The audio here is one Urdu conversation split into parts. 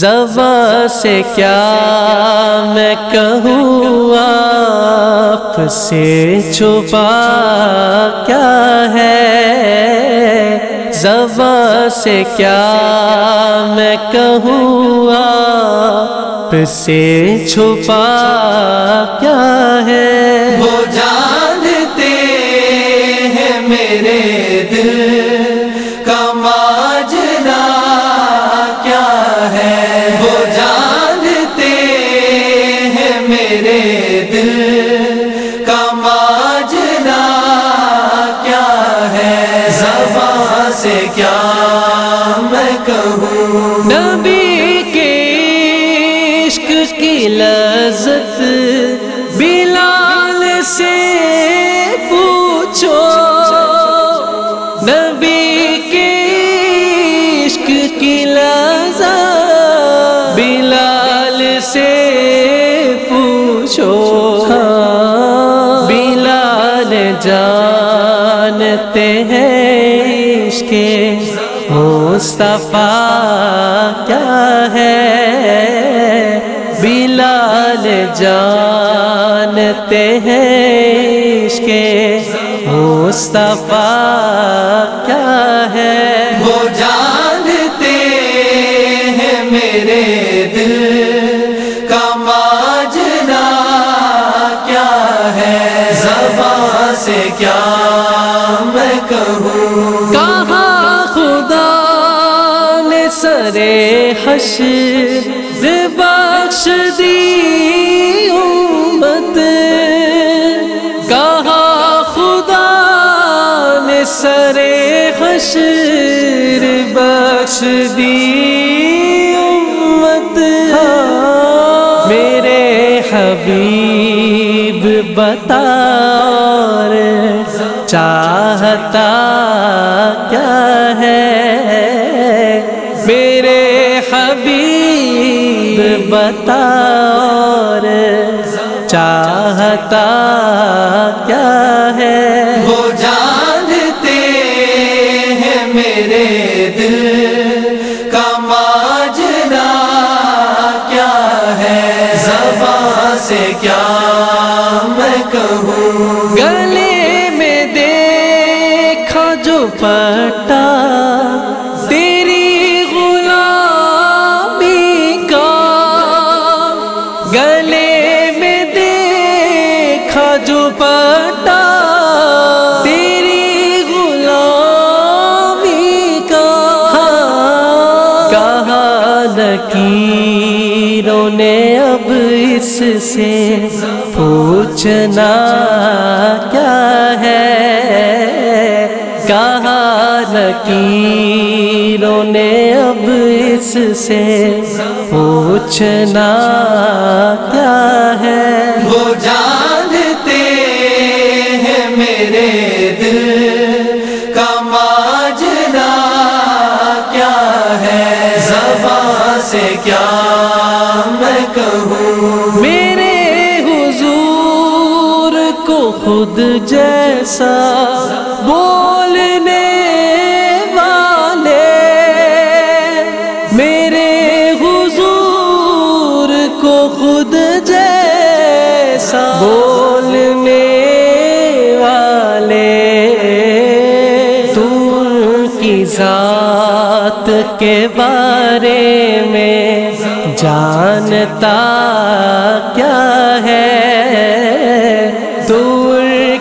زباں سے کیا میں کہوں آپ سے چھپا کیا ہے؟ زباں سے کیا میں کہوں آپ سے چھپا کیا ہے؟ وہ جانتے ہیں میرے دل دل کا ماجنا کیا ہے؟ زبان سے کیا میں کہوں؟ نبی کے عشق کی لذت جانتے ہیں عشق مصطفیٰ، کیا ہے؟ بلال جانتے ہیں عشق مصطفیٰ، کیا ہے؟ وہ جانتے ہیں میرے دل کا ماجرا کیا ہے؟ زبان سے کیا کہوں کہاں خدا نے سرے حشر بخش دی امت؟ کہاں خدا نے سرے حشر بخش دی امت؟ میرے حبیب بتا چاہتا کیا ہے؟ میرے حبیب بتا اور چاہتا کیا ہے؟ وہ جانتے ہیں میرے دل کا ماجرا کیا ہے؟ زبان سے کیا میں کہوں؟ پٹا، تیری غلامی کا گلے میں دیکھا جو پٹا، تیری غلامی کا۔ کہا لکیروں نے اب اس سے پوچھنا کیا لکیروں نے اب اس سے پوچھنا کیا ہے؟ وہ جانتے ہیں میرے دل کا ماجرا کیا ہے؟ زبان سے کیا میں کہوں؟ میرے حضور کو خود جیسا بولنے خود جیسا بولنے والے تو کی ذات کے بارے میں جانتا کیا ہے؟ دور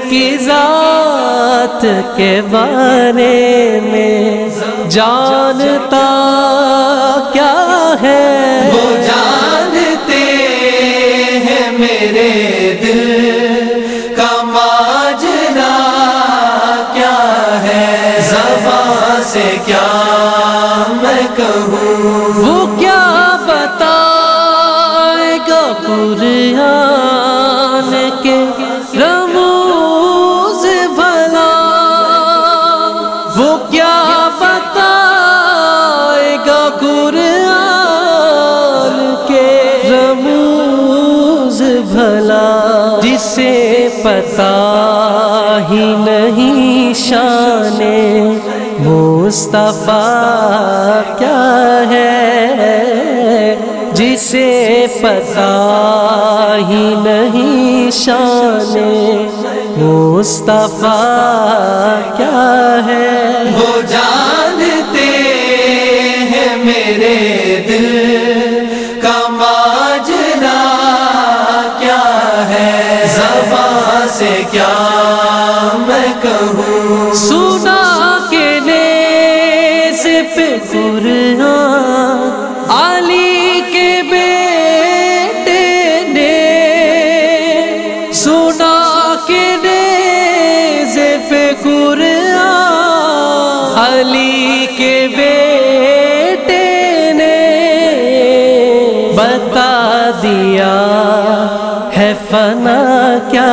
کی ذات کے بارے میں جانتا کیا ہے؟ وہ جانتے ہیں میرے دل کا ماجنا کیا ہے؟ زبان سے کیا میں کہوں؟ پتا ہی نہیں شان مصطفیٰ کیا ہے جسے پتا ہی نہیں شان مصطفیٰ کیا ہے وہ جانتے ہیں میرے دل سے کیا میں کہوں؟ سنا کے نیز پہ قرآن علی کے بیٹے نے۔ سنا کے نیز پہ قرآن علی کے بیٹے نے۔ بتا دیا فنا کیا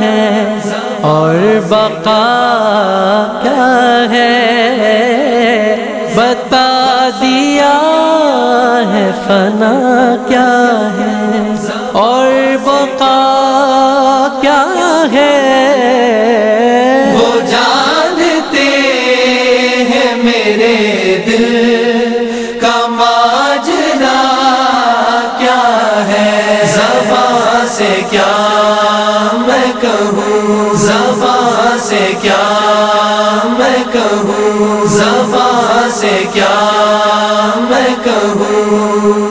ہے اور بقا کیا ہے؟ بتا دیا ہے فنا کیا ہے اور بقا کیا ہے؟ وہ جانتے ہیں میرے دل کا ماجرا کیا ہے؟ زبان سے کیا میں کہوں؟ زباں سے کیا میں کہوں؟ زباں سے کیا میں کہوں؟